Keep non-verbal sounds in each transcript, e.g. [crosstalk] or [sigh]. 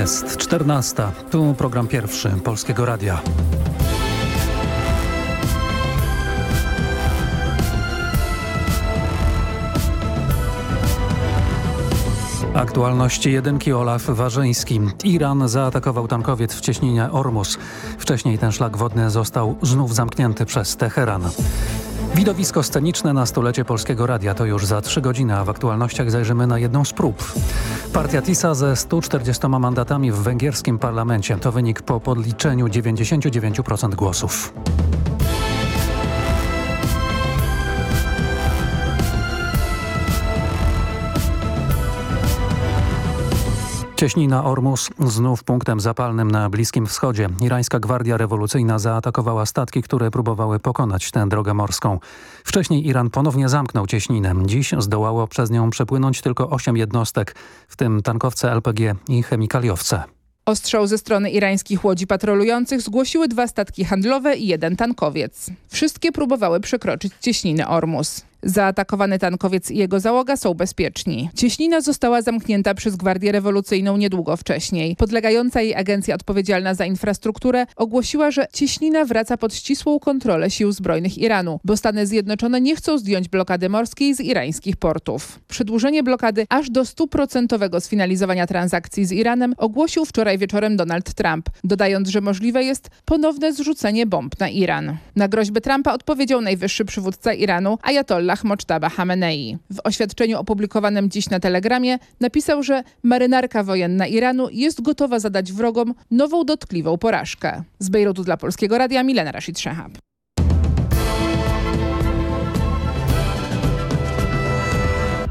Jest 14. Tu program pierwszy Polskiego Radia. Aktualności jedynki Olaf Warzyński. Iran zaatakował tankowiec w cieśninie Ormus. Wcześniej ten szlak wodny został znów zamknięty przez Teheran. Widowisko sceniczne na stulecie Polskiego Radia to już za trzy godziny, a w aktualnościach zajrzymy na jedną z prób. Partia TISA ze 140 mandatami w węgierskim parlamencie. To wynik po podliczeniu 99% głosów. Cieśnina Ormus znów punktem zapalnym na Bliskim Wschodzie. Irańska Gwardia Rewolucyjna zaatakowała statki, które próbowały pokonać tę drogę morską. Wcześniej Iran ponownie zamknął cieśninę. Dziś zdołało przez nią przepłynąć tylko osiem jednostek, w tym tankowce LPG i chemikaliowce. Ostrzał ze strony irańskich łodzi patrolujących zgłosiły dwa statki handlowe i jeden tankowiec. Wszystkie próbowały przekroczyć cieśninę Ormus. Zaatakowany tankowiec i jego załoga są bezpieczni. Cieśnina została zamknięta przez Gwardię Rewolucyjną niedługo wcześniej. Podlegająca jej agencja odpowiedzialna za infrastrukturę ogłosiła, że cieśnina wraca pod ścisłą kontrolę sił zbrojnych Iranu, bo Stany Zjednoczone nie chcą zdjąć blokady morskiej z irańskich portów. Przedłużenie blokady aż do stuprocentowego sfinalizowania transakcji z Iranem ogłosił wczoraj wieczorem Donald Trump, dodając, że możliwe jest ponowne zrzucenie bomb na Iran. Na groźbę Trumpa odpowiedział najwyższy przywódca Iranu, Ayatollah Ayatollah Mochtaba Hamenei. W oświadczeniu opublikowanym dziś na Telegramie napisał, że marynarka wojenna Iranu jest gotowa zadać wrogom nową dotkliwą porażkę. Z Bejrutu dla Polskiego Radia Milena Rashid Shehab.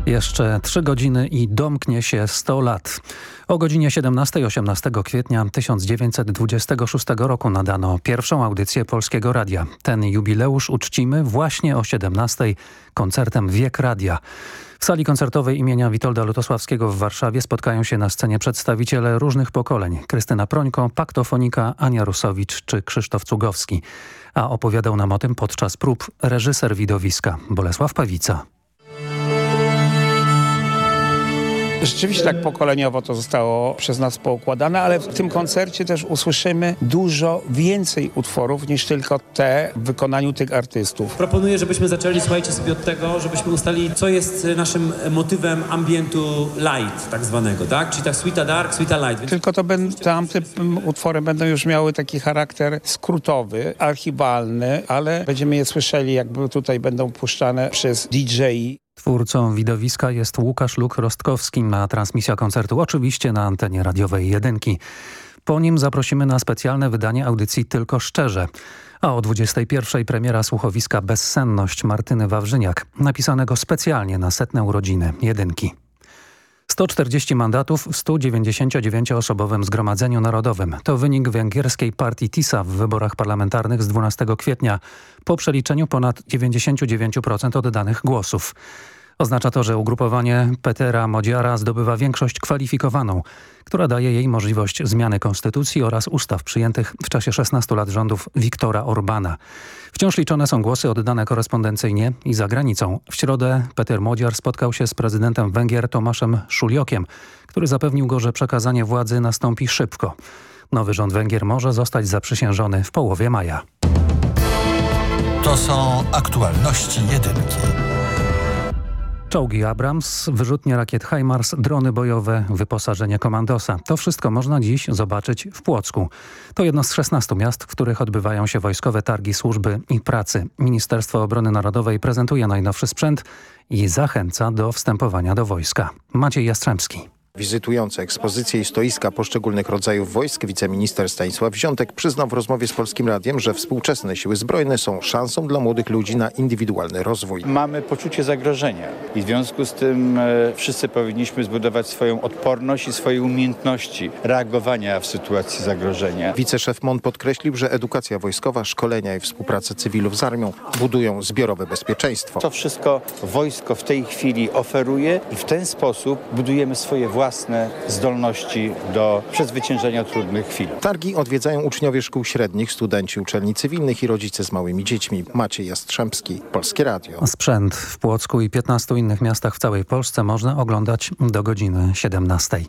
Jeszcze trzy godziny i domknie się 100 lat. O godzinie 17-18 kwietnia 1926 roku nadano pierwszą audycję Polskiego Radia. Ten jubileusz uczcimy właśnie o 17 koncertem Wiek Radia. W sali koncertowej imienia Witolda Lutosławskiego w Warszawie spotkają się na scenie przedstawiciele różnych pokoleń. Krystyna Prońko, Paktofonika, Ania Rusowicz czy Krzysztof Cugowski. A opowiadał nam o tym podczas prób reżyser widowiska Bolesław Pawica. Rzeczywiście tak pokoleniowo to zostało przez nas poukładane, ale w tym koncercie też usłyszymy dużo więcej utworów niż tylko te w wykonaniu tych artystów. Proponuję, żebyśmy zaczęli, słuchajcie sobie od tego, żebyśmy ustalili, co jest naszym motywem ambientu light tak zwanego, tak? Czyli tak sweeta dark, sweeta light. Więc... Tylko to ben, tamte utwory będą już miały taki charakter skrótowy, archiwalny, ale będziemy je słyszeli, jakby tutaj będą puszczane przez DJ. Twórcą widowiska jest Łukasz Luk-Rostkowski, a transmisja koncertu oczywiście na antenie radiowej jedynki. Po nim zaprosimy na specjalne wydanie audycji Tylko Szczerze. A o 21 premiera słuchowiska Bezsenność Martyny Wawrzyniak, napisanego specjalnie na setne urodziny jedynki. 140 mandatów w 199-osobowym Zgromadzeniu Narodowym. To wynik węgierskiej partii TISA w wyborach parlamentarnych z 12 kwietnia po przeliczeniu ponad 99% oddanych głosów. Oznacza to, że ugrupowanie Petera Modziara zdobywa większość kwalifikowaną, która daje jej możliwość zmiany konstytucji oraz ustaw przyjętych w czasie 16 lat rządów Viktora Orbana. Wciąż liczone są głosy oddane korespondencyjnie i za granicą. W środę Peter Modziar spotkał się z prezydentem Węgier Tomaszem Szuliokiem, który zapewnił go, że przekazanie władzy nastąpi szybko. Nowy rząd Węgier może zostać zaprzysiężony w połowie maja. To są aktualności jedynki. Czołgi Abrams, wyrzutnie rakiet HIMARS, drony bojowe, wyposażenie komandosa. To wszystko można dziś zobaczyć w Płocku. To jedno z 16 miast, w których odbywają się wojskowe targi służby i pracy. Ministerstwo Obrony Narodowej prezentuje najnowszy sprzęt i zachęca do wstępowania do wojska. Maciej Jastrzębski. Wizytujący ekspozycje i stoiska poszczególnych rodzajów wojsk wiceminister Stanisław Wziątek przyznał w rozmowie z Polskim Radiem, że współczesne siły zbrojne są szansą dla młodych ludzi na indywidualny rozwój. Mamy poczucie zagrożenia i w związku z tym e, wszyscy powinniśmy zbudować swoją odporność i swoje umiejętności reagowania w sytuacji zagrożenia. Wiceszef MON podkreślił, że edukacja wojskowa, szkolenia i współpraca cywilów z armią budują zbiorowe bezpieczeństwo. To wszystko wojsko w tej chwili oferuje i w ten sposób budujemy swoje własne własne zdolności do przezwyciężenia trudnych chwil. Targi odwiedzają uczniowie szkół średnich, studenci uczelni cywilnych i rodzice z małymi dziećmi. Maciej Jastrzębski, Polskie Radio. Sprzęt w Płocku i 15 innych miastach w całej Polsce można oglądać do godziny 17.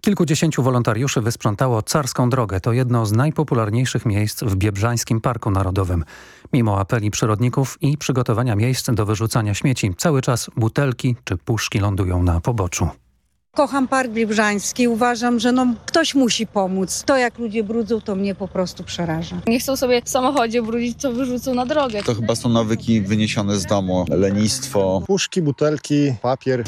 Kilkudziesięciu wolontariuszy wysprzątało Carską Drogę. To jedno z najpopularniejszych miejsc w Biebrzańskim Parku Narodowym. Mimo apeli przyrodników i przygotowania miejsc do wyrzucania śmieci, cały czas butelki czy puszki lądują na poboczu. Kocham Park Biebrzański. Uważam, że no, ktoś musi pomóc. To, jak ludzie brudzą, to mnie po prostu przeraża. Nie chcą sobie w samochodzie brudzić, to wyrzucą na drogę. To chyba są nawyki wyniesione z domu, lenistwo. Puszki, butelki, papier.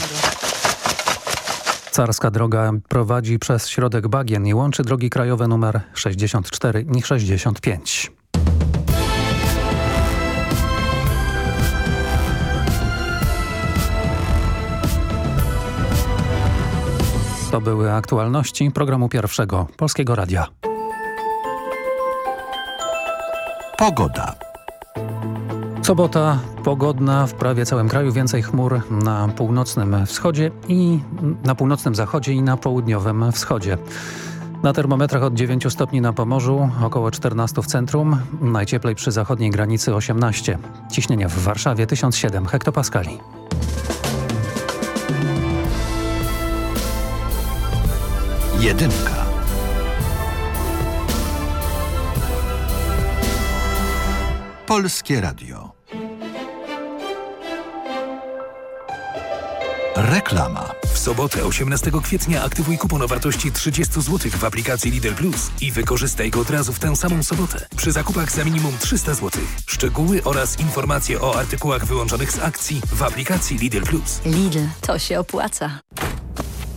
Carska Droga prowadzi przez środek Bagien i łączy drogi krajowe numer 64 i 65. To były aktualności programu pierwszego Polskiego Radia. Pogoda. Sobota pogodna w prawie całym kraju, więcej chmur na północnym wschodzie i na północnym zachodzie i na południowym wschodzie. Na termometrach od 9 stopni na Pomorzu, około 14 w centrum, najcieplej przy zachodniej granicy 18. Ciśnienie w Warszawie 1007 hektopaskali. Jedynka. Polskie Radio. Reklama. W sobotę 18 kwietnia aktywuj kupon o wartości 30 zł w aplikacji Lidl Plus i wykorzystaj go od razu w tę samą sobotę przy zakupach za minimum 300 zł. Szczegóły oraz informacje o artykułach wyłączonych z akcji w aplikacji Lidl Plus. Lidl, to się opłaca.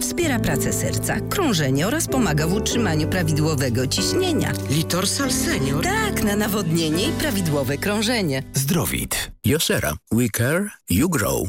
wspiera pracę serca, krążenie oraz pomaga w utrzymaniu prawidłowego ciśnienia. Litorsal Senior? Tak, na nawodnienie i prawidłowe krążenie. Zdrowit. Josera. We care, you grow.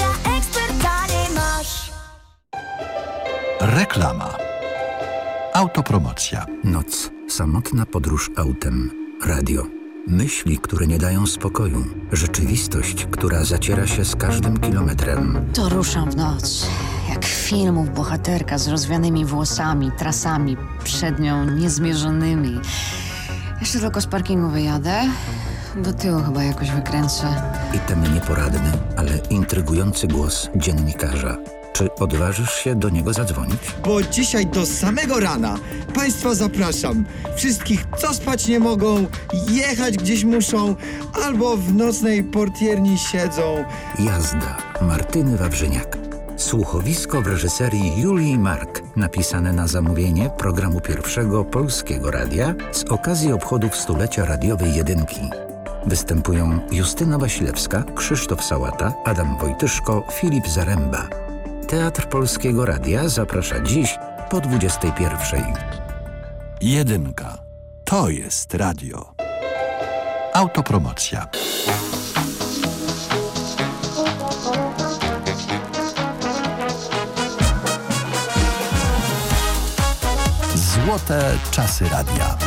Reklama. Autopromocja. Noc. Samotna podróż autem. Radio. Myśli, które nie dają spokoju. Rzeczywistość, która zaciera się z każdym kilometrem. To ruszam w noc. Jak filmów bohaterka z rozwianymi włosami, trasami przed nią niezmierzonymi. Jeszcze tylko z parkingu wyjadę. Do tyłu chyba jakoś wykręcę. I ten nieporadny, ale intrygujący głos dziennikarza. Czy odważysz się do niego zadzwonić? Bo dzisiaj do samego rana Państwa zapraszam. Wszystkich, co spać nie mogą, jechać gdzieś muszą, albo w nocnej portierni siedzą. Jazda Martyny Wawrzyniak. Słuchowisko w reżyserii Julii Mark, napisane na zamówienie programu pierwszego Polskiego Radia z okazji obchodów stulecia radiowej jedynki. Występują Justyna Wasilewska, Krzysztof Sałata, Adam Wojtyszko, Filip Zaręba. Teatr Polskiego Radia zaprasza dziś po 21. Jedynka. To jest radio. Autopromocja. Złote czasy radia.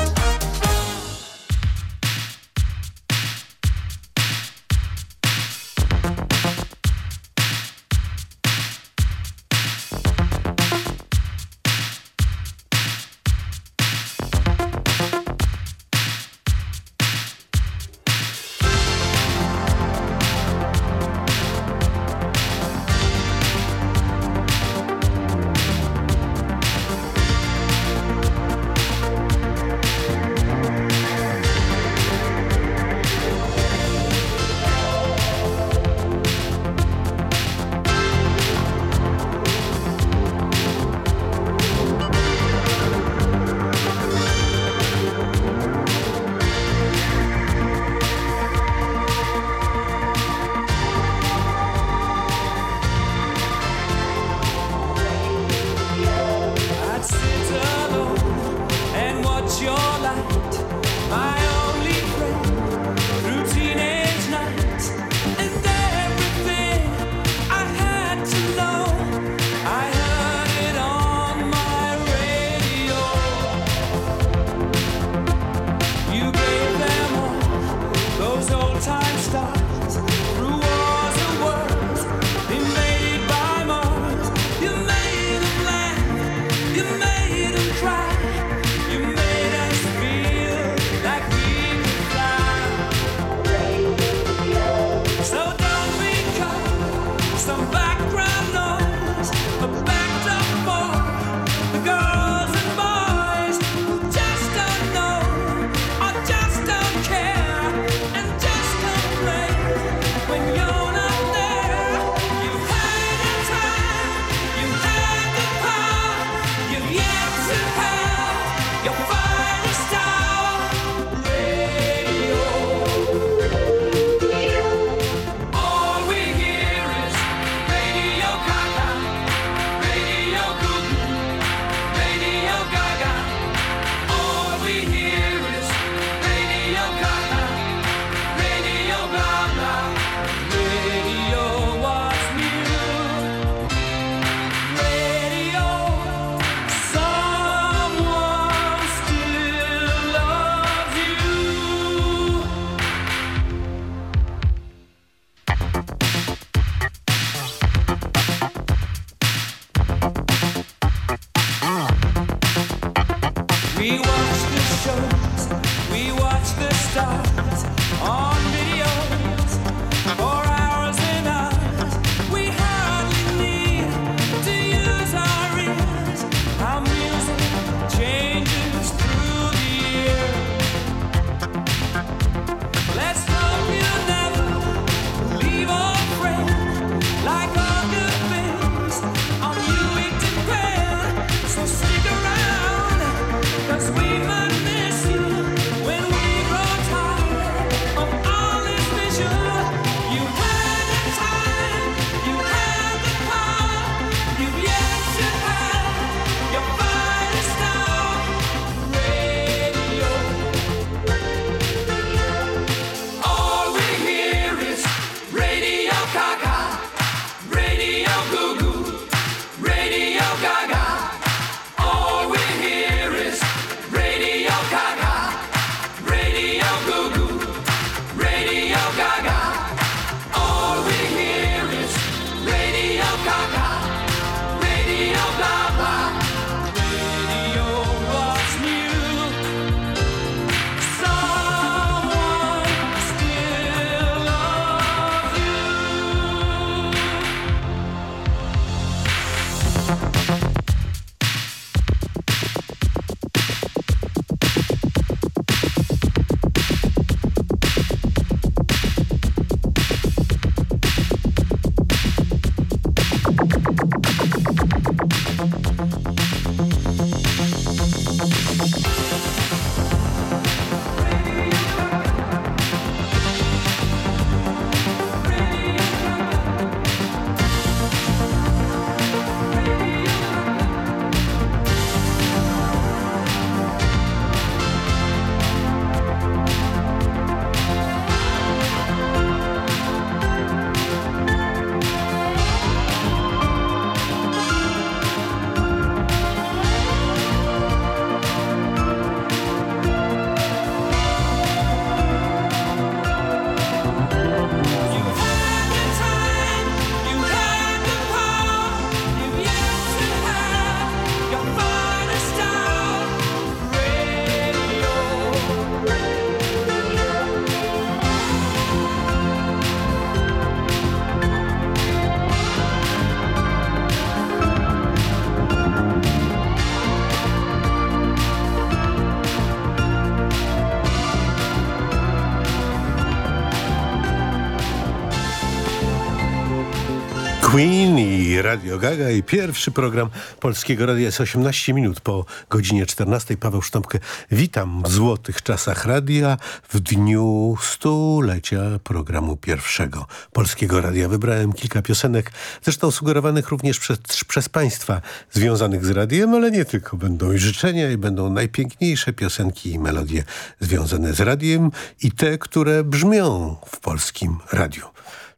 Radio Gaga i pierwszy program Polskiego Radia jest 18 minut po godzinie 14. Paweł Sztampkę, witam w złotych czasach radia w dniu stulecia programu pierwszego Polskiego Radia. Wybrałem kilka piosenek, zresztą sugerowanych również przez, przez Państwa związanych z radiem, ale nie tylko. Będą i życzenia i będą najpiękniejsze piosenki i melodie związane z radiem i te, które brzmią w Polskim Radiu.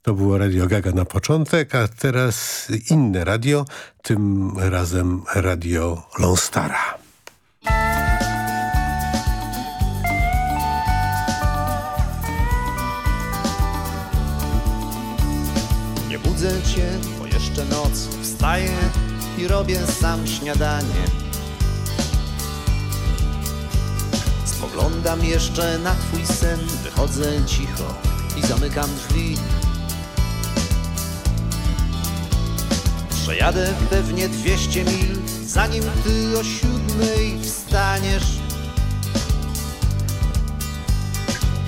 To było Radio Gaga na początek, a teraz inne radio, tym razem Radio Lone Nie budzę cię, bo jeszcze noc wstaję i robię sam śniadanie. Spoglądam jeszcze na twój sen, wychodzę cicho i zamykam drzwi. Przejadę pewnie 200 mil, zanim ty o siódmej wstaniesz.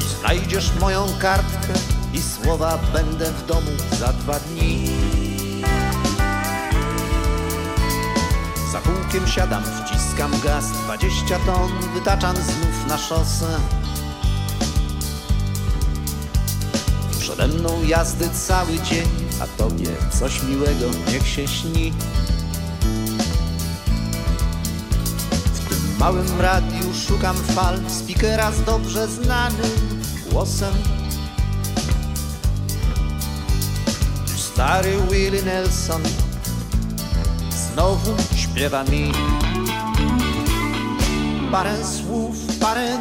I znajdziesz moją kartkę i słowa będę w domu za dwa dni. Za kółkiem siadam, wciskam gaz, 20 ton wytaczam znów na szosę. Przede mną jazdy cały dzień, a tobie coś miłego niech się śni. W tym małym radiu szukam fal, speakera z dobrze znanym głosem. Stary Willie Nelson znowu śpiewa mi parę słów, parę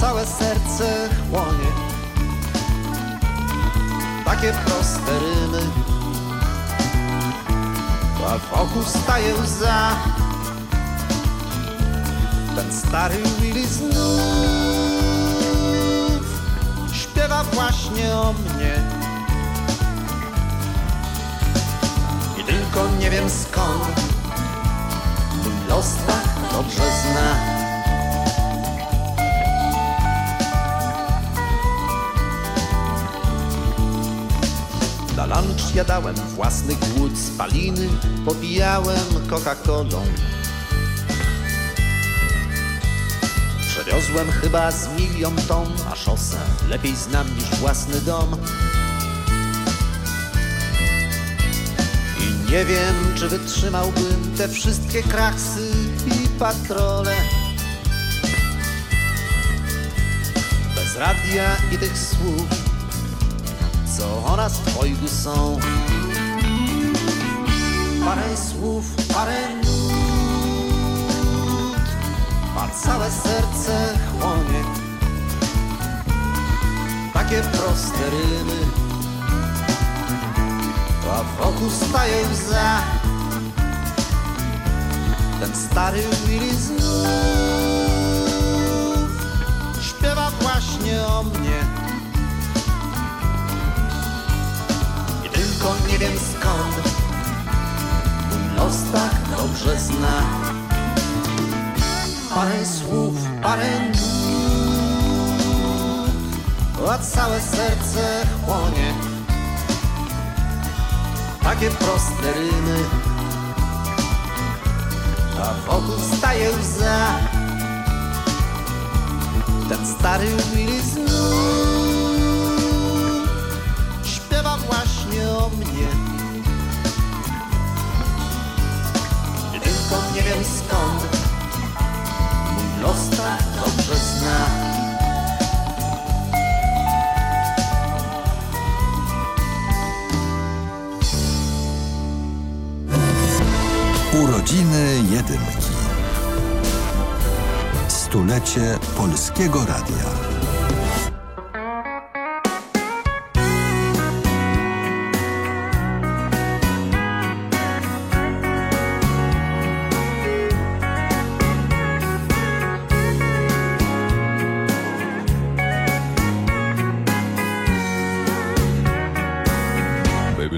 całe serce chłonie. Takie proste rymy, a wokół staje łza. Ten stary Willie znów śpiewa właśnie o mnie. I tylko nie wiem skąd mój los tak dobrze zna. Lunch jadałem własny głód spaliny, popijałem Coca-Colą. Przewiozłem chyba z milion ton, a szosę lepiej znam niż własny dom. I nie wiem, czy wytrzymałbym te wszystkie kraksy i patrole. Bez radia i tych słów, co o nas w dwojgu są. Parę słów, parę nut, a całe serce chłonie. Takie proste rymy, a wokół staje łza. Ten stary Willy znów śpiewa właśnie o mnie. Tylko nie wiem skąd mój los tak dobrze zna. Parę słów, parę nut, a całe serce chłonie. Takie proste rymy, a wokół staje łza. Ten stary Willy znów mnie. Tylko nie wiem skąd mój los tak dobrze zna. Urodziny Jedynki. Stulecie Polskiego Radia.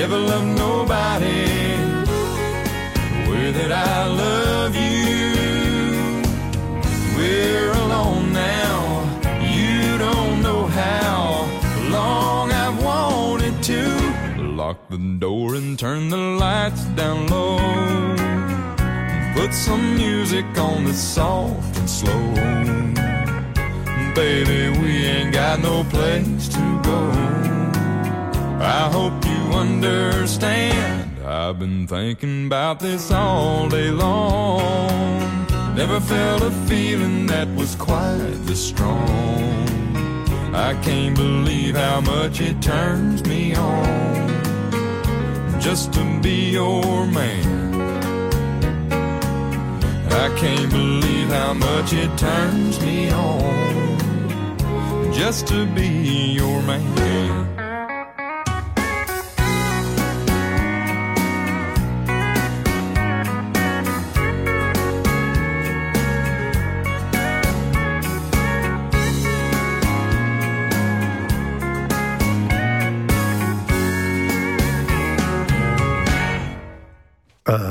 Ever loved nobody the that I love you. We're alone now. You don't know how long I've wanted to lock the door and turn the lights down low. Put some music on that's soft and slow. Baby, we ain't got no place to go. I hope understand. I've been thinking about this all day long. Never felt a feeling that was quite this strong. I can't believe how much it turns me on just to be your man. I can't believe how much it turns me on just to be your man.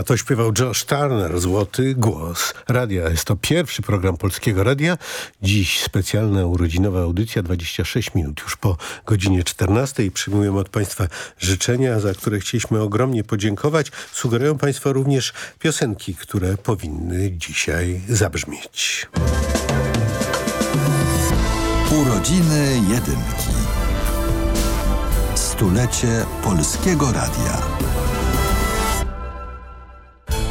To śpiewał Josh Turner, Złoty Głos Radia. Jest to pierwszy program Polskiego Radia. Dziś specjalna urodzinowa audycja, 26 minut już po godzinie 14. Przyjmujemy od Państwa życzenia, za które chcieliśmy ogromnie podziękować. Sugerują Państwo również piosenki, które powinny dzisiaj zabrzmieć. Urodziny Jedynki. Stulecie Polskiego Radia.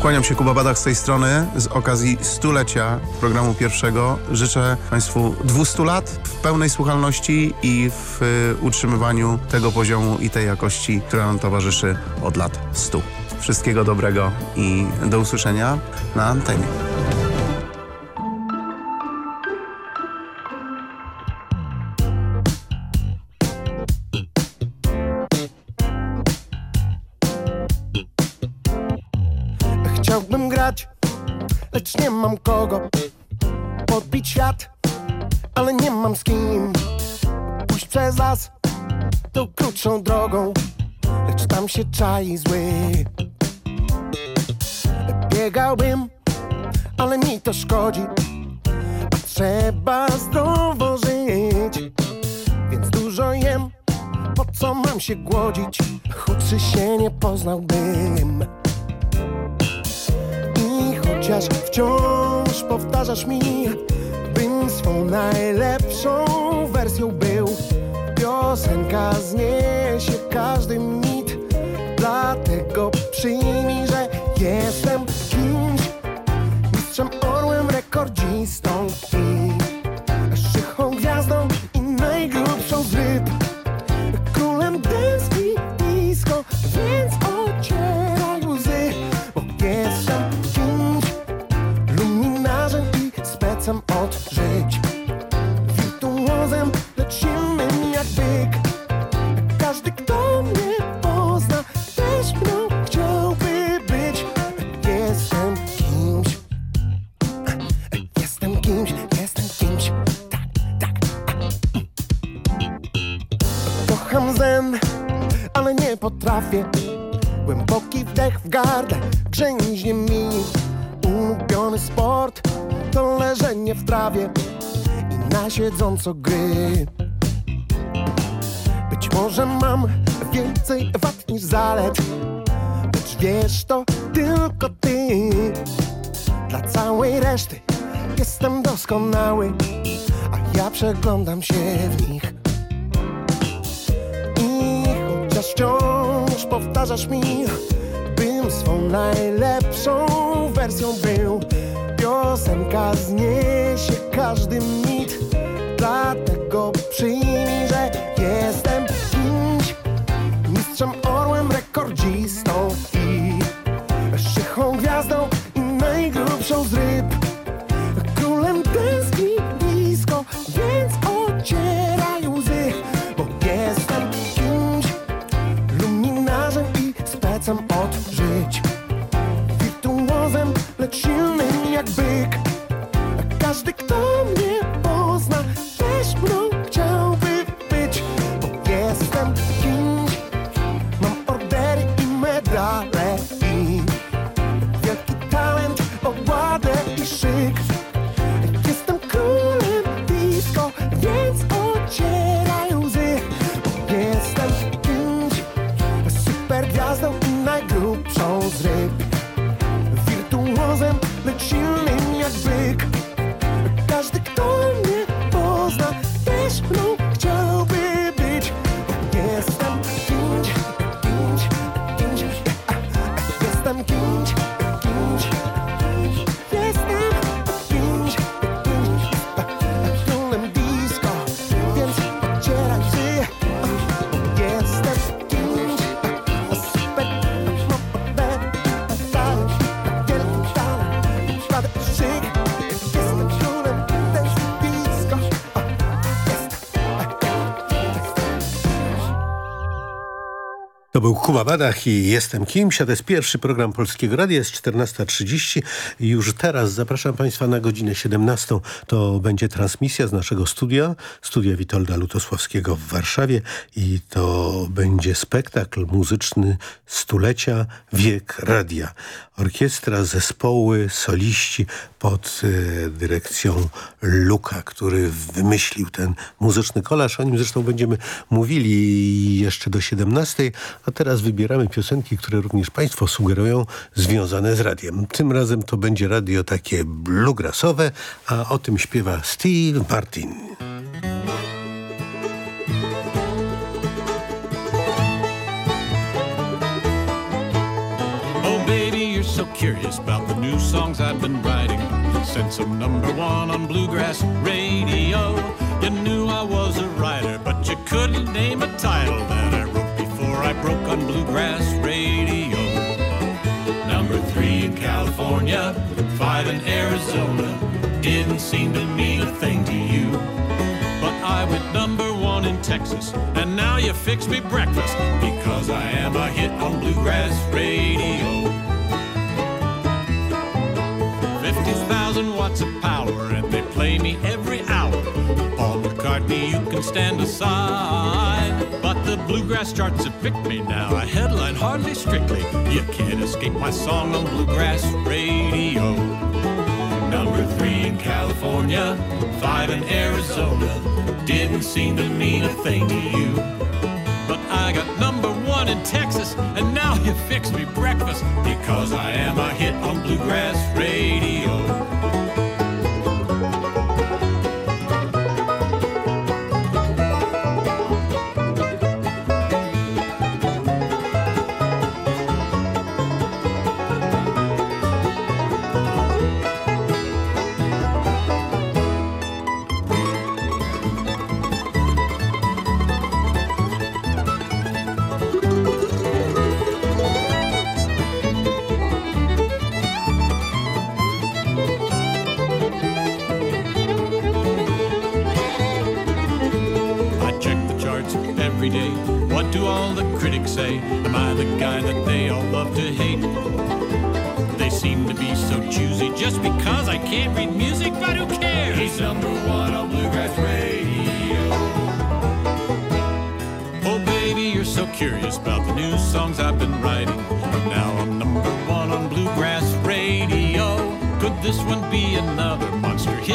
Kłaniam się Kuba Badach z tej strony. Z okazji stulecia programu pierwszego życzę Państwu 200 lat w pełnej słuchalności i w y, utrzymywaniu tego poziomu i tej jakości, która nam towarzyszy od lat 100. Wszystkiego dobrego i do usłyszenia na antenie. Nie mam kogo Podbić świat, ale nie mam z kim Pójść przez las tą krótszą drogą Lecz tam się czai zły. Biegałbym, ale mi to szkodzi A trzeba zdrowo żyć. Więc dużo jem, po co mam się głodzić Chudszy się nie poznałbym chociaż wciąż powtarzasz mi, bym swą najlepszą wersją był. Piosenka zniesie każdy mit, dlatego przyjmij, że jestem kimś, mistrzem orłem, rekordzistą i specem od żyć. Wirtuozem, lecz innym jak byk. Każdy, kto mnie pozna, też mną chciałby być. Jestem kimś, jestem kimś, jestem kimś. Kocham zen, ale nie potrafię Głęboki wdech w gardle grzęźnie mi Ulubiony sport to leżenie w trawie I na siedząco gry Być może mam więcej wad niż zalet Lecz wiesz to tylko ty Dla całej reszty jestem doskonały A ja przeglądam się w nich i chociaż wciąż powtarzasz mi, bym swą najlepszą wersją był. Piosenka zniesie każdy mit, dlatego przyjmij, że jestem kimś, mistrzem orłem, rekordzistą i szychą gwiazdą i najgrubszą z ryb. big. Kuba Badach i Jestem Kimś, a to jest pierwszy program Polskiego Radia, jest 14.30 i już teraz zapraszam Państwa na godzinę 17. To będzie transmisja z naszego studia, studia Witolda Lutosławskiego w Warszawie i to będzie spektakl muzyczny stulecia Wiek Radia. Orkiestra, zespoły, soliści pod e, dyrekcją Luka, który wymyślił ten muzyczny kolaż. O nim zresztą będziemy mówili jeszcze do 17, a teraz wybieramy piosenki, które również Państwo sugerują, związane z radiem. Tym razem to będzie radio takie bluegrassowe, a o tym śpiewa Steve Martin. Curious about the new songs I've been writing. Since I'm number one on bluegrass radio, you knew I was a writer, but you couldn't name a title that I wrote before I broke on bluegrass radio. Number three in California, five in Arizona, didn't seem to mean a thing to you. But I went number one in Texas, and now you fix me breakfast because I am a hit on bluegrass radio. 50,000 watts of power, and they play me every hour. Paul McCartney, you can stand aside. But the bluegrass charts have picked me now. I headline hardly strictly. You can't escape my song on bluegrass radio. Number three in California, five in Arizona. Didn't seem to mean a thing to you. But I got number one in Texas, and now you fix me breakfast because I am a hit on bluegrass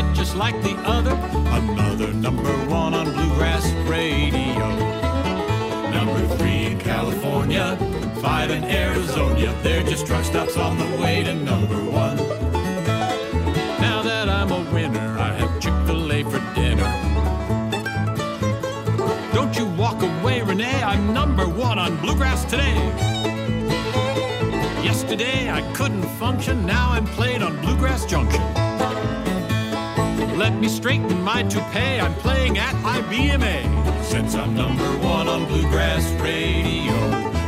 hit just like the other? Another number one on bluegrass radio. Number three in California, five in Arizona. They're just truck stops on the way to number one. Now that I'm a winner, I have Chick fil A for dinner. Don't you walk away, Renee. I'm number one on bluegrass today. Yesterday I couldn't function, now I'm played on Bluegrass Junction. Me straighten my toupee, I'm playing at IBMA. Since I'm number one on Bluegrass Radio,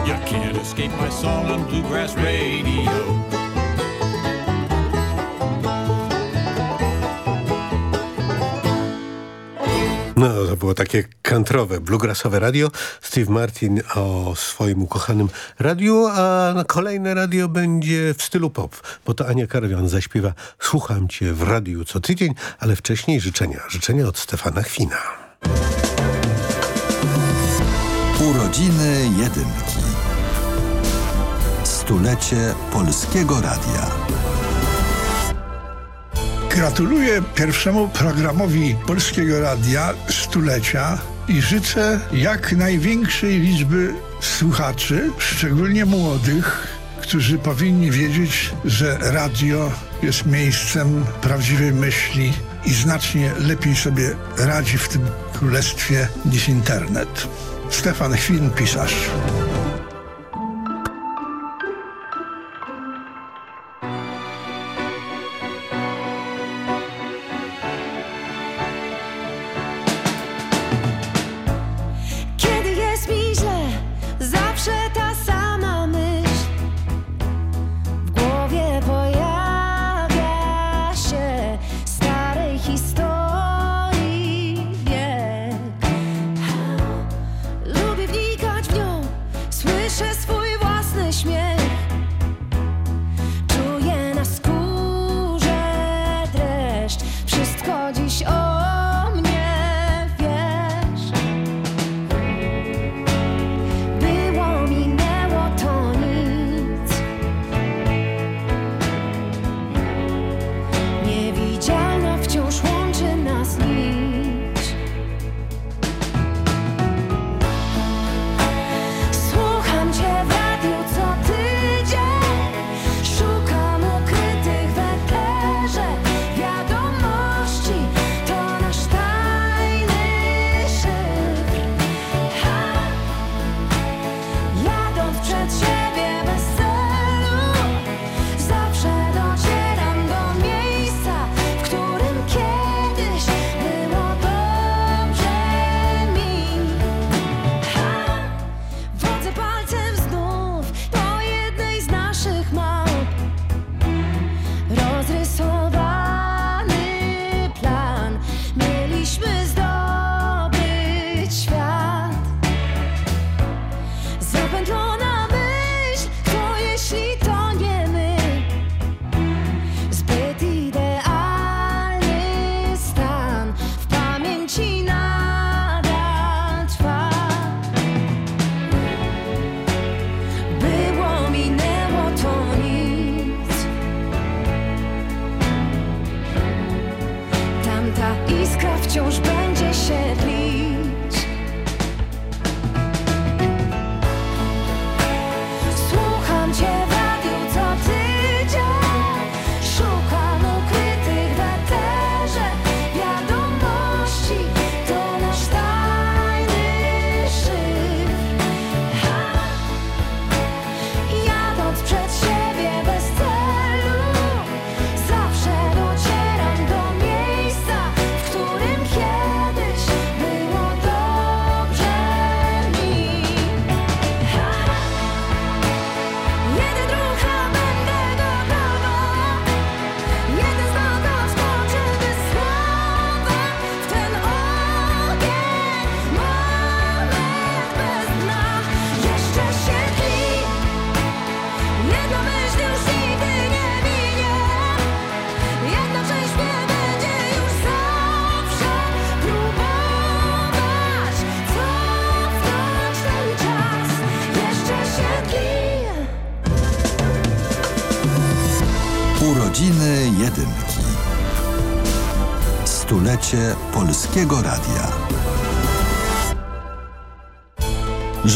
you can't escape my song on Bluegrass Radio. No, to było takie kantrowe, bluegrassowe radio. Steve Martin o swoim ukochanym radiu, a kolejne radio będzie w stylu pop, bo to Ania Karwian zaśpiewa Słucham Cię w radiu co tydzień, ale wcześniej życzenia. Życzenia od Stefana Chwina. Urodziny Jedynki. Stulecie Polskiego Radia. Gratuluję pierwszemu programowi Polskiego Radia stulecia i życzę jak największej liczby słuchaczy, szczególnie młodych, którzy powinni wiedzieć, że radio jest miejscem prawdziwej myśli i znacznie lepiej sobie radzi w tym królestwie niż internet. Stefan Chwin, pisarz.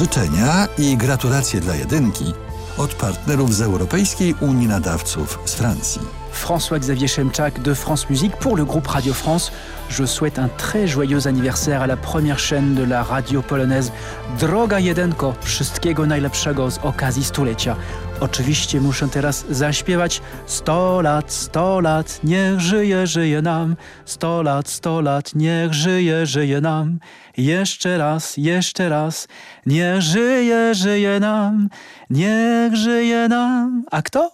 Życzenia i gratulacje dla Jedynki od partnerów z Europejskiej Unii Nadawców z Francji. François-Xavier Chemchak de France Musique pour le groupe Radio France. Je souhaite un très joyeux anniversaire à la première chaîne de la radio polonaise. Droga Jedenko, wszystkiego najlepszego z okazji stulecia. Oczywiście muszę teraz zaśpiewać 100 lat, 100 lat, niech żyje, żyje nam. 100 lat, 100 lat, niech żyje, żyje nam. Jeszcze raz, jeszcze raz, niech żyje, żyje nam. Niech żyje nam. A kto?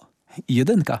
Jedynka.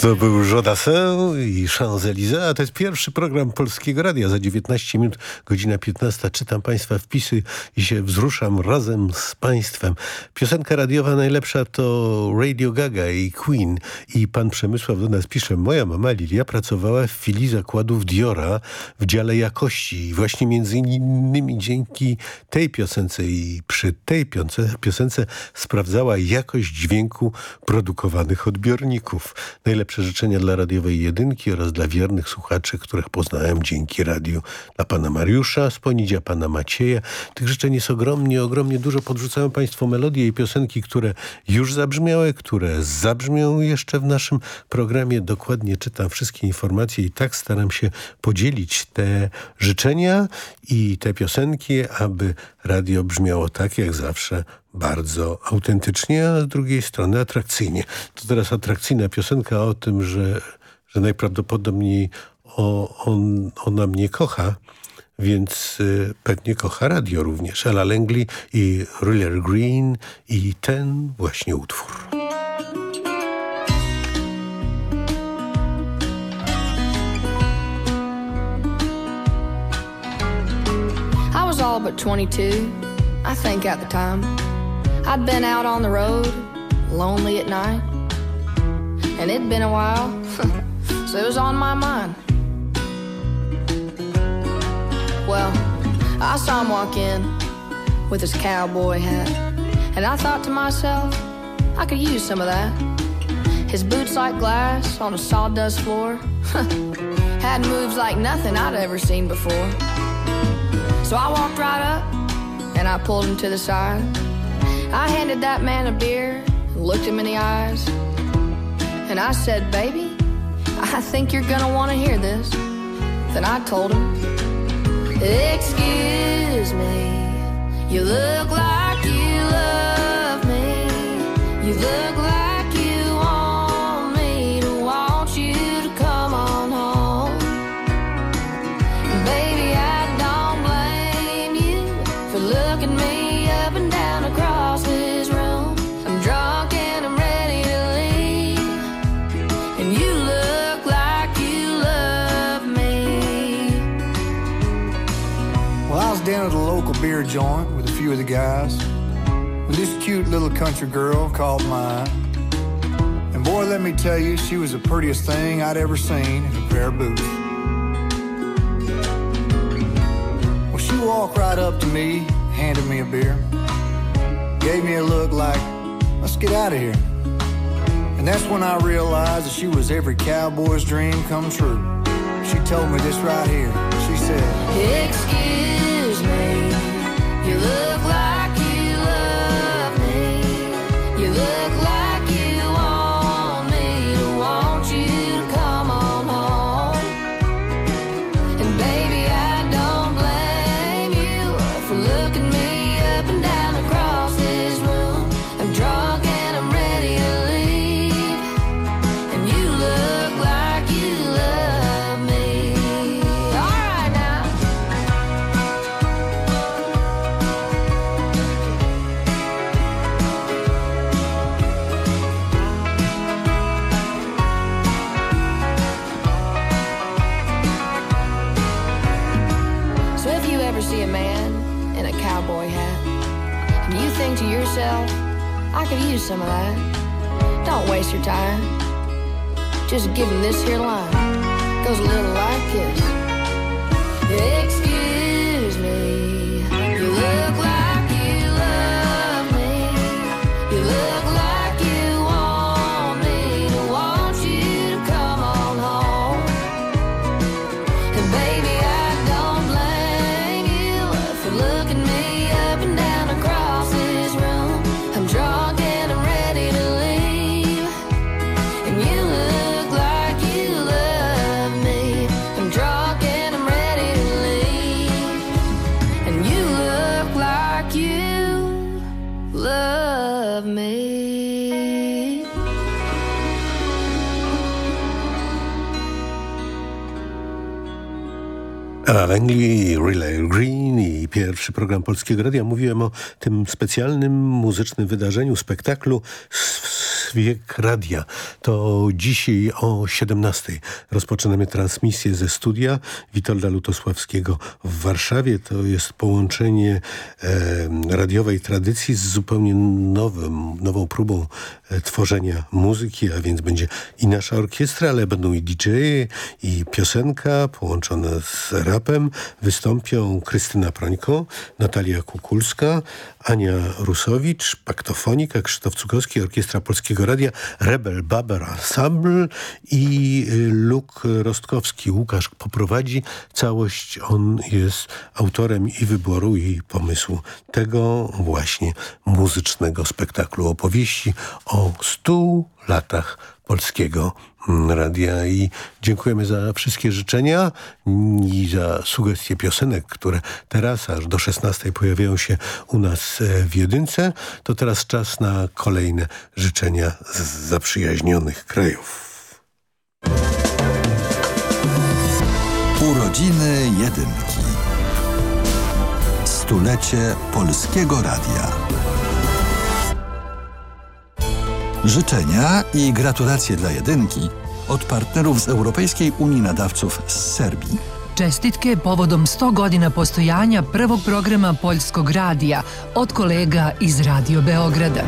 To był Jodassin i Champs-Élysées, a to jest pierwszy program Polskiego Radia. Za 19 minut, godzina 15. Czytam Państwa wpisy i się wzruszam razem z Państwem. Piosenka radiowa najlepsza to Radio Gaga i Queen. I pan Przemysław do nas pisze, moja mama Lilia pracowała w filii zakładów Diora w dziale jakości. I właśnie między innymi dzięki tej piosence i przy tej piosence, piosence sprawdzała jakość dźwięku produkowanych odbiorników. Najlepsze życzenia dla radiowej jedynki oraz dla wiernych słuchaczy, których poznałem dzięki radiu. Dla pana Mariusza z Ponidzia, pana Macieja. Tych życzeń jest ogromnie, ogromnie dużo. Podrzucają państwo melodie i piosenki, które już zabrzmiały, które zabrzmią jeszcze w naszym programie. Dokładnie czytam wszystkie informacje i tak staram się podzielić te życzenia i te piosenki, aby radio brzmiało tak jak zawsze bardzo autentycznie, a z drugiej strony atrakcyjnie. To teraz atrakcyjna piosenka o tym, że, że najprawdopodobniej o, on, ona mnie kocha, więc y, pewnie kocha radio również. Ella Langley i Ruler Green i ten właśnie utwór. I was all but 22, I think at the time. I'd been out on the road, lonely at night. And it'd been a while, [laughs] so it was on my mind. Well, I saw him walk in with his cowboy hat. And I thought to myself, I could use some of that. His boots like glass on a sawdust floor. [laughs] Had moves like nothing I'd ever seen before. So I walked right up and I pulled him to the side. I handed that man a beer, and looked him in the eyes, and I said, Baby, I think you're gonna wanna hear this. Then I told him, Excuse me, you look like you love me. You look like joint with a few of the guys. When this cute little country girl called mine. And boy, let me tell you, she was the prettiest thing I'd ever seen in a pair of boots. Well, she walked right up to me, handed me a beer, gave me a look like, let's get out of here. And that's when I realized that she was every cowboy's dream come true. She told me this right here. She said, Excuse you. look Langley, Relay Green i pierwszy program Polskiego Radia. Mówiłem o tym specjalnym muzycznym wydarzeniu, spektaklu, Wiek Radia. To dzisiaj o 17 rozpoczynamy transmisję ze studia Witolda Lutosławskiego w Warszawie. To jest połączenie e, radiowej tradycji z zupełnie nowym, nową próbą e, tworzenia muzyki, a więc będzie i nasza orkiestra, ale będą i DJ, i piosenka połączona z rapem. Wystąpią Krystyna Prońko, Natalia Kukulska, Ania Rusowicz, Paktofonika, Krzysztof Cukowski, Orkiestra Polskiego Radia, Rebel Baber Ensemble i y, Luk Rostkowski. Łukasz poprowadzi całość. On jest autorem i wyboru, i pomysłu tego właśnie muzycznego spektaklu opowieści o stu latach Polskiego Radia i dziękujemy za wszystkie życzenia i za sugestie piosenek, które teraz aż do 16 pojawiają się u nas e, w jedynce. To teraz czas na kolejne życzenia z zaprzyjaźnionych krajów. Urodziny Jedynki. Stulecie Polskiego Radia. Życzenia i gratulacje dla Jedynki od partnerów z Europejskiej Unii Nadawców z Serbii. Čestitke povodom 100 godina postojanja prvog programa Poljskog radija od kolega iz Radio Beograda.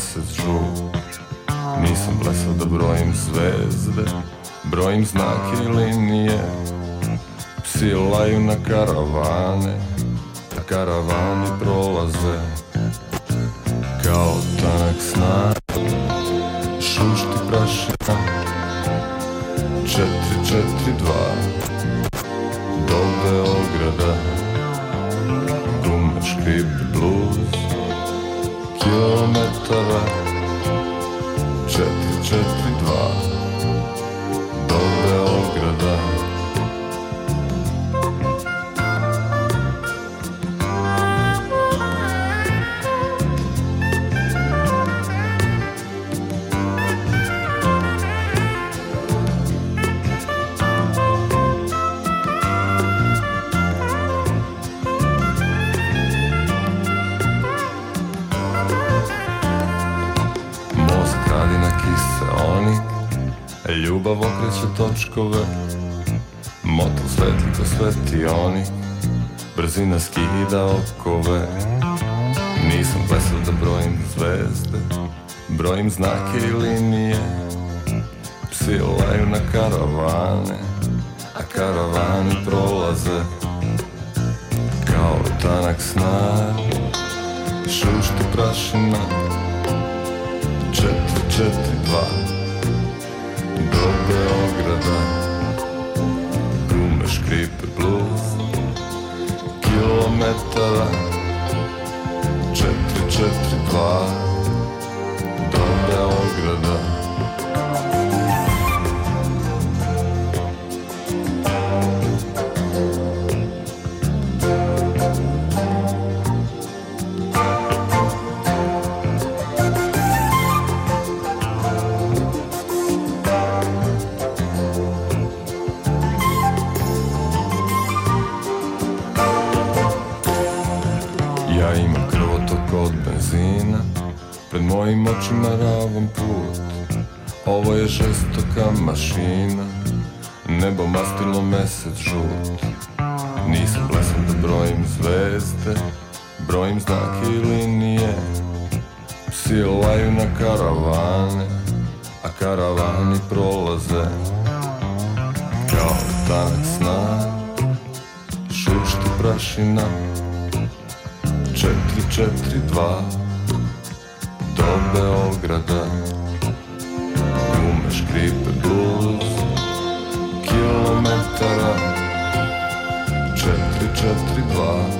Mesec žut Nisam blesav da brojim zvezde Brojim znake i linije. Psi laju na karavane A karavani prolaze Kao tanak sna Šušti prašina Četiri, četiri, dva Turbo. Okreće točkove. Motor svetli ko svetionik Brzina skida okove. Nisam blesav da brojim zvezde Brojim znake i linije. Psi laju na karavane A karavani prolaze Kao tanak snar. Šušti prašina Četiri, četiri, dva Beograda Gume, škripe, bluz Kilometara Četiri, četiri, dva očima ravan put. Ovo je žestoka mašina Nebo mastilo mesec žut. Nisam blesan da brojim zvezde Brojim znake i linije Psi laju na karavane A karavani prolaze. Kao tanak sna Šušti prašina. Četiri, četiri, dva Beograda Gume škripe bluz Kilometara. Četiri, četiri, dva.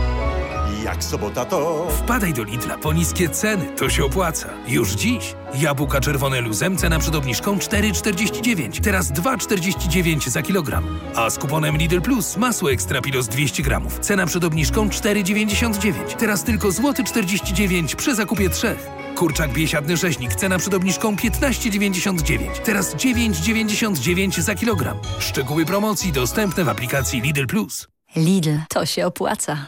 Jak sobota to... Wpadaj do Lidla po niskie ceny, to się opłaca. Już dziś. Jabłka czerwone luzem cena przed obniżką 4,49, teraz 2,49 za kilogram. A z kuponem Lidl Plus masło ekstra pilos 200 gramów, cena przed obniżką 4,99, teraz tylko złoty 49 przy zakupie trzech. Kurczak biesiadny rzeźnik, cena przed obniżką 15,99, teraz 9,99 za kilogram. Szczegóły promocji dostępne w aplikacji Lidl Plus. Lidl, to się opłaca.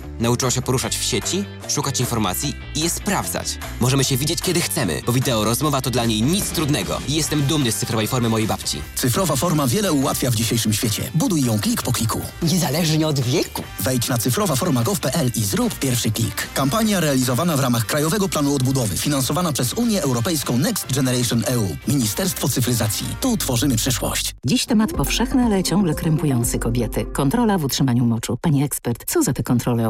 Nauczyła się poruszać w sieci, szukać informacji i je sprawdzać. Możemy się widzieć kiedy chcemy, bo wideo rozmowa to dla niej nic trudnego. I jestem dumny z cyfrowej formy mojej babci. Cyfrowa forma wiele ułatwia w dzisiejszym świecie. Buduj ją klik po kliku. Niezależnie od wieku. Wejdź na cyfrowaforma.gov.pl i zrób pierwszy klik. Kampania realizowana w ramach Krajowego Planu Odbudowy, finansowana przez Unię Europejską Next Generation EU. Ministerstwo Cyfryzacji. Tu tworzymy przyszłość. Dziś temat powszechny, ale ciągle krępujący kobiety. Kontrola w utrzymaniu moczu. Pani ekspert, co za te kontrole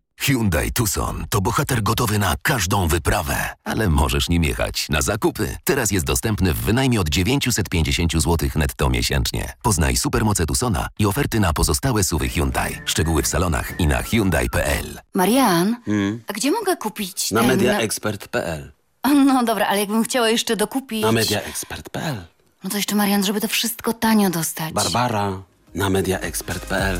Hyundai Tucson to bohater gotowy na każdą wyprawę, ale możesz nim jechać na zakupy. Teraz jest dostępny w wynajmie od 950 zł netto miesięcznie. Poznaj supermoce Tucsona i oferty na pozostałe suwy Hyundai. Szczegóły w salonach i na Hyundai.pl. Marian, Hmm? a gdzie mogę kupić Na ten... mediaexpert.pl. No dobra, ale jakbym chciała jeszcze dokupić... Na mediaexpert.pl. No to jeszcze Marian, żeby to wszystko tanio dostać. Barbara. Na mediaexpert.pl.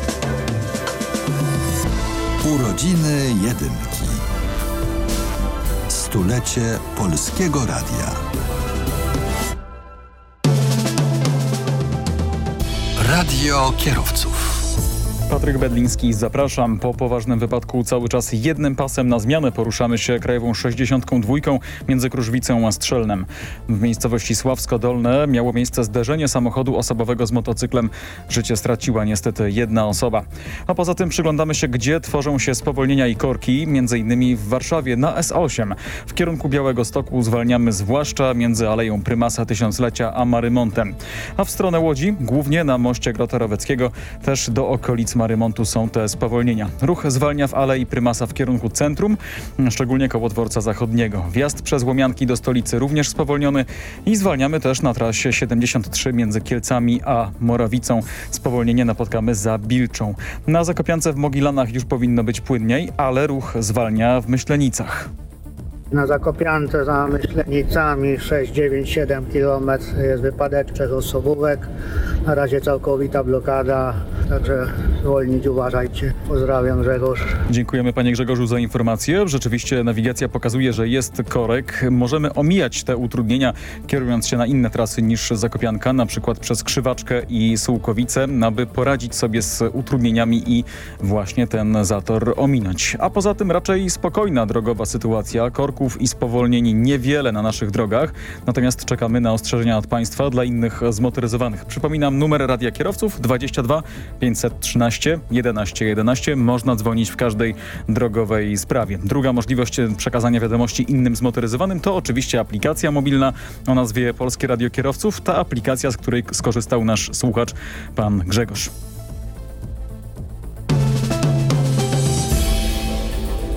Urodziny Jedynki. Stulecie Polskiego Radia. Radio kierowców. Patryk Bedliński, zapraszam. Po poważnym wypadku cały czas jednym pasem na zmianę poruszamy się krajową 62 między Kruszwicą a Strzelnem. W miejscowości Sławsko-Dolne miało miejsce zderzenie samochodu osobowego z motocyklem. Życie straciła niestety jedna osoba. A poza tym przyglądamy się, gdzie tworzą się spowolnienia i korki, między innymi w Warszawie na S8. W kierunku Białego Stoku zwalniamy zwłaszcza między Aleją Prymasa Tysiąclecia a Marymontem. A w stronę Łodzi, głównie na moście Grota Roweckiego, też do okolic Marymontu są te spowolnienia. Ruch zwalnia w Alei Prymasa w kierunku centrum, szczególnie koło dworca zachodniego. Wjazd przez Łomianki do stolicy również spowolniony i zwalniamy też na trasie 73 między Kielcami a Morawicą. Spowolnienie napotkamy za Bilczą. Na Zakopiance w Mogilanach już powinno być płynniej, ale ruch zwalnia w Myślenicach. Na Zakopiance za Myślenicami 6-9-7 km jest wypadek trzech osobówek. Na razie całkowita blokada, także zwolnić uważajcie. Pozdrawiam Grzegorz. Dziękujemy panie Grzegorzu za informację. Rzeczywiście nawigacja pokazuje, że jest korek. Możemy omijać te utrudnienia, kierując się na inne trasy niż Zakopianka, na przykład przez Krzywaczkę i Sułkowice, aby poradzić sobie z utrudnieniami i właśnie ten zator ominąć. A poza tym raczej spokojna drogowa sytuacja. Korków i spowolnieni niewiele na naszych drogach, natomiast czekamy na ostrzeżenia od państwa dla innych zmotoryzowanych. Przypominam numer radia kierowców 22 513 11 11. Można dzwonić w każdej drogowej sprawie. Druga możliwość przekazania wiadomości innym zmotoryzowanym to oczywiście aplikacja mobilna o nazwie Polskie Radio Kierowców. Ta aplikacja, z której skorzystał nasz słuchacz, pan Grzegorz.